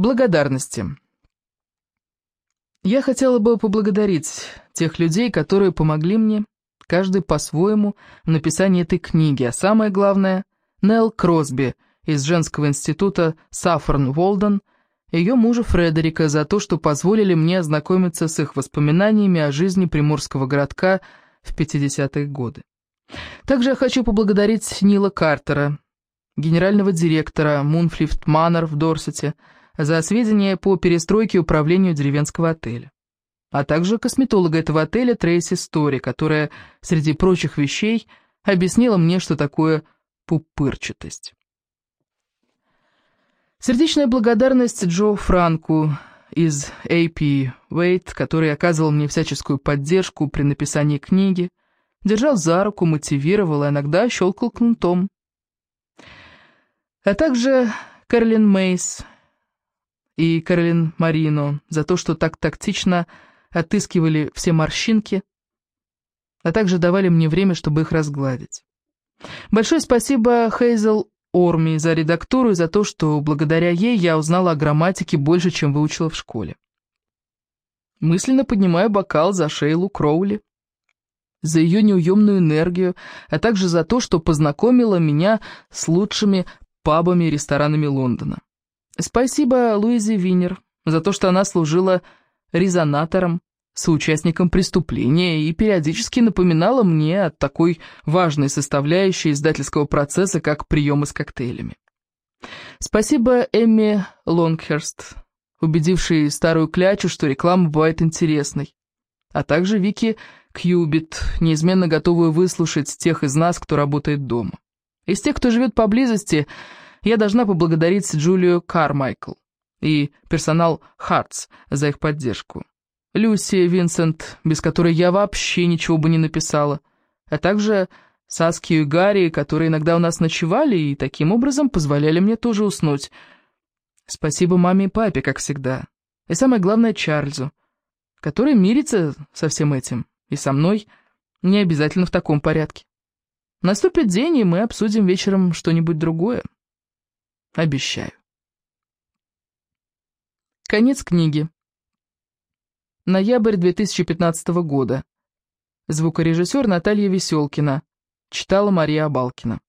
Благодарности. Я хотела бы поблагодарить тех людей, которые помогли мне, каждый по-своему, в написании этой книги, а самое главное — Нелл Кросби из женского института Саффорн-Волден, ее мужа Фредерика за то, что позволили мне ознакомиться с их воспоминаниями о жизни приморского городка в 50-е годы. Также я хочу поблагодарить Нила Картера, генерального директора Мунфлифт Манор в Дорсете, за сведения по перестройке управлению деревенского отеля. А также косметолога этого отеля Трейси Стори, которая, среди прочих вещей, объяснила мне, что такое пупырчатость. Сердечная благодарность Джо Франку из AP Wait, который оказывал мне всяческую поддержку при написании книги, держал за руку, мотивировал и иногда щелкал кнутом. А также Кэролин Мейс и Кэролин Марино за то, что так тактично отыскивали все морщинки, а также давали мне время, чтобы их разгладить. Большое спасибо Хейзел Орми за редактуру и за то, что благодаря ей я узнала о грамматике больше, чем выучила в школе. Мысленно поднимаю бокал за Шейлу Кроули, за ее неуемную энергию, а также за то, что познакомила меня с лучшими пабами и ресторанами Лондона. Спасибо Луизе Винер за то, что она служила резонатором, соучастником преступления и периодически напоминала мне о такой важной составляющей издательского процесса, как приемы с коктейлями. Спасибо Эмми Лонгхерст, убедившей старую клячу, что реклама бывает интересной, а также Вики Кьюбит, неизменно готовую выслушать тех из нас, кто работает дома. Из тех, кто живет поблизости, я должна поблагодарить Джулию Кармайкл и персонал Хартс за их поддержку. Люси Винсент, без которой я вообще ничего бы не написала, а также Саскию и Гарри, которые иногда у нас ночевали и таким образом позволяли мне тоже уснуть. Спасибо маме и папе, как всегда. И самое главное Чарльзу, который мирится со всем этим, и со мной, не обязательно в таком порядке. Наступит день, и мы обсудим вечером что-нибудь другое. Обещаю. Конец книги. Ноябрь 2015 года. Звукорежиссер Наталья Веселкина. Читала Мария Абалкина.